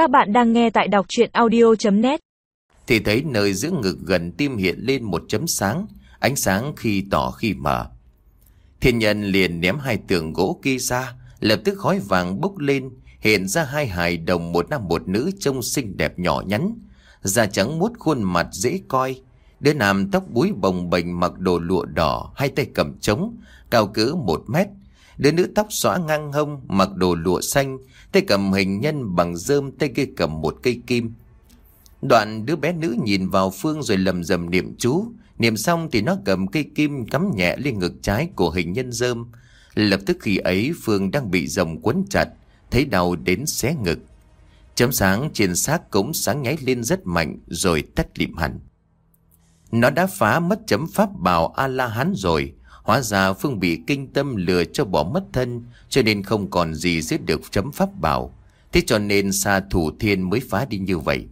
Các bạn đang nghe tại đọc chuyện audio.net Thì thấy nơi giữa ngực gần tim hiện lên một chấm sáng, ánh sáng khi tỏ khi mở. Thiên nhân liền ném hai tượng gỗ kia ra, lập tức khói vàng bốc lên, hiện ra hai hài đồng một nam một nữ trông xinh đẹp nhỏ nhắn. Da trắng muốt khuôn mặt dễ coi, đứa nam tóc búi bồng bềnh mặc đồ lụa đỏ, hai tay cầm trống, cao cỡ một mét. Đứa nữ tóc xõa ngang hông, mặc đồ lụa xanh, tay cầm hình nhân bằng rơm, tay kia cầm một cây kim. Đoạn đứa bé nữ nhìn vào Phương rồi lầm rầm niệm chú. Niệm xong thì nó cầm cây kim cắm nhẹ lên ngực trái của hình nhân rơm. Lập tức khi ấy Phương đang bị rồng quấn chặt, thấy đau đến xé ngực. Chấm sáng trên xác cũng sáng nháy lên rất mạnh rồi tắt lịm hẳn. Nó đã phá mất chấm pháp bảo A-la-hán rồi. Hóa ra Phương bị kinh tâm lừa cho bỏ mất thân cho nên không còn gì giết được chấm pháp bảo. Thế cho nên xa thủ thiên mới phá đi như vậy.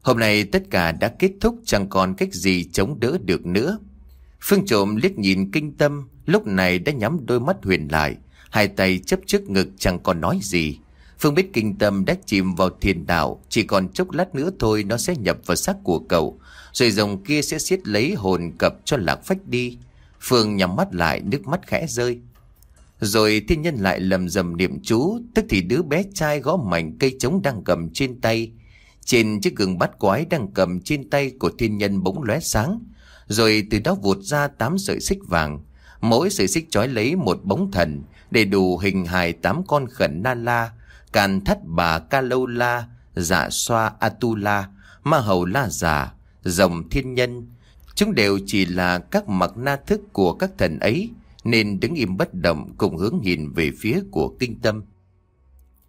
Hôm nay tất cả đã kết thúc chẳng còn cách gì chống đỡ được nữa. Phương trộm liếc nhìn kinh tâm, lúc này đã nhắm đôi mắt huyền lại, hai tay chấp trước ngực chẳng còn nói gì. Phương biết kinh tâm đã chìm vào thiền đạo, chỉ còn chốc lát nữa thôi nó sẽ nhập vào xác của cậu, rồi dòng kia sẽ siết lấy hồn cập cho lạc phách đi. Phương nhắm mắt lại, nước mắt khẽ rơi. Rồi thiên nhân lại lầm rầm niệm chú, tức thì đứa bé trai gõ mảnh cây trống đang cầm trên tay. Trên chiếc gừng bát quái đang cầm trên tay của thiên nhân bỗng lóe sáng. Rồi từ đó vụt ra tám sợi xích vàng. Mỗi sợi xích trói lấy một bóng thần, để đủ hình hài tám con khẩn na la, càn thắt bà ca lâu la, dạ xoa atula, ma hầu la giả, rồng thiên nhân. Chúng đều chỉ là các mặt na thức của các thần ấy, nên đứng im bất động cùng hướng nhìn về phía của kinh tâm.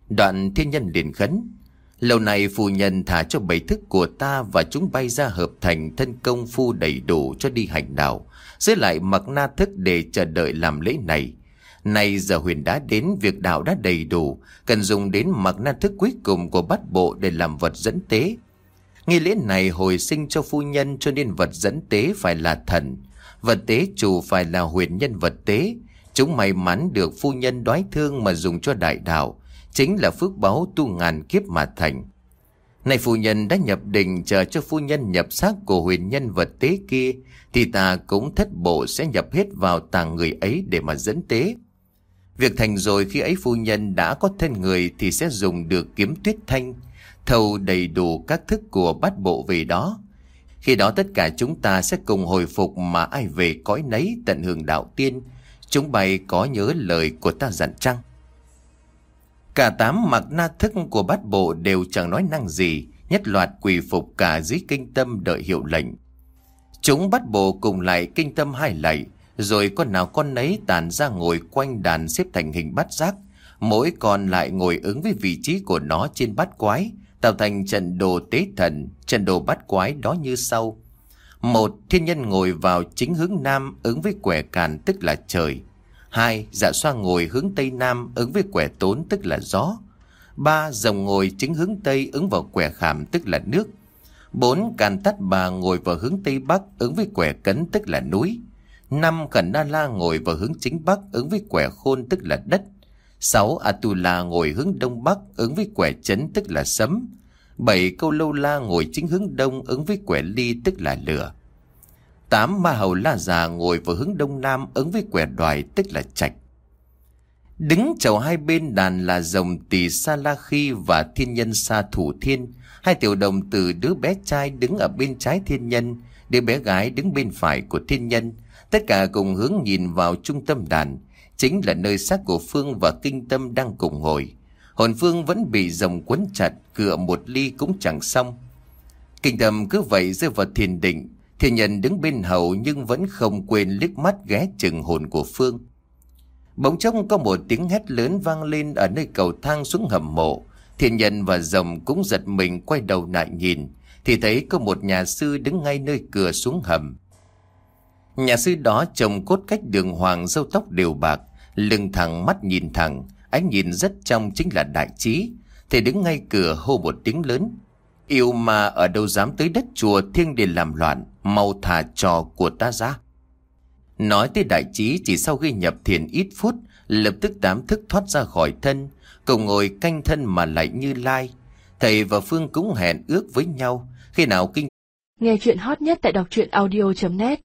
Đoạn thiên nhân liền khấn. Lâu này phù nhân thả cho bảy thức của ta và chúng bay ra hợp thành thân công phu đầy đủ cho đi hành đạo, giữ lại mặc na thức để chờ đợi làm lễ này. Nay giờ huyền đã đến việc đạo đã đầy đủ, cần dùng đến mặc na thức cuối cùng của bát bộ để làm vật dẫn tế. Nghi lễ này hồi sinh cho phu nhân cho nên vật dẫn tế phải là thần, vật tế chủ phải là huyền nhân vật tế. Chúng may mắn được phu nhân đoái thương mà dùng cho đại đạo, chính là phước báu tu ngàn kiếp mà thành. Này phu nhân đã nhập đình chờ cho phu nhân nhập xác của huyền nhân vật tế kia, thì ta cũng thất bộ sẽ nhập hết vào tàng người ấy để mà dẫn tế. Việc thành rồi khi ấy phu nhân đã có thân người thì sẽ dùng được kiếm tuyết thanh, thâu đầy đủ các thức của bát bộ về đó. Khi đó tất cả chúng ta sẽ cùng hồi phục mà ai về cõi nấy tận hưởng đạo tiên. Chúng bay có nhớ lời của ta dặn chăng? Cả tám mặc na thức của bát bộ đều chẳng nói năng gì, nhất loạt quỳ phục cả dưới kinh tâm đợi hiệu lệnh. Chúng bắt bộ cùng lại kinh tâm hai lạy, rồi con nào con nấy tàn ra ngồi quanh đàn xếp thành hình bát giác, mỗi con lại ngồi ứng với vị trí của nó trên bát quái, tạo thành trận đồ tế thần, trận đồ bát quái đó như sau. Một, thiên nhân ngồi vào chính hướng nam ứng với quẻ càn tức là trời. Hai, dạ xoa ngồi hướng tây nam ứng với quẻ tốn tức là gió. Ba, rồng ngồi chính hướng tây ứng vào quẻ khảm tức là nước. Bốn, càn tắt bà ngồi vào hướng tây bắc ứng với quẻ cấn tức là núi. Năm, khẩn na la ngồi vào hướng chính bắc ứng với quẻ khôn tức là đất. 6. Atula ngồi hướng đông bắc ứng với quẻ chấn tức là sấm. 7. Câu lâu la ngồi chính hướng đông ứng với quẻ ly tức là lửa. 8. Ma hầu la già ngồi vào hướng đông nam ứng với quẻ đoài tức là trạch. Đứng chầu hai bên đàn là rồng tỳ sa la khi và thiên nhân sa thủ thiên. Hai tiểu đồng từ đứa bé trai đứng ở bên trái thiên nhân, đứa bé gái đứng bên phải của thiên nhân. Tất cả cùng hướng nhìn vào trung tâm đàn chính là nơi xác của Phương và Kinh Tâm đang cùng ngồi. Hồn Phương vẫn bị rồng quấn chặt, cựa một ly cũng chẳng xong. Kinh Tâm cứ vậy rơi vào thiền định, thiền nhân đứng bên hậu nhưng vẫn không quên liếc mắt ghé chừng hồn của Phương. Bỗng chốc có một tiếng hét lớn vang lên ở nơi cầu thang xuống hầm mộ. Thiên nhân và rồng cũng giật mình quay đầu lại nhìn, thì thấy có một nhà sư đứng ngay nơi cửa xuống hầm. Nhà sư đó trông cốt cách đường hoàng râu tóc đều bạc, lưng thẳng mắt nhìn thẳng, ánh nhìn rất trong chính là đại trí. Thầy đứng ngay cửa hô một tiếng lớn. Yêu mà ở đâu dám tới đất chùa thiêng để làm loạn, mau thả trò của ta ra. Nói tới đại trí chỉ sau khi nhập thiền ít phút, lập tức tám thức thoát ra khỏi thân, cùng ngồi canh thân mà lại như lai. Thầy và Phương cũng hẹn ước với nhau khi nào kinh Nghe chuyện hot nhất tại đọc truyện audio.net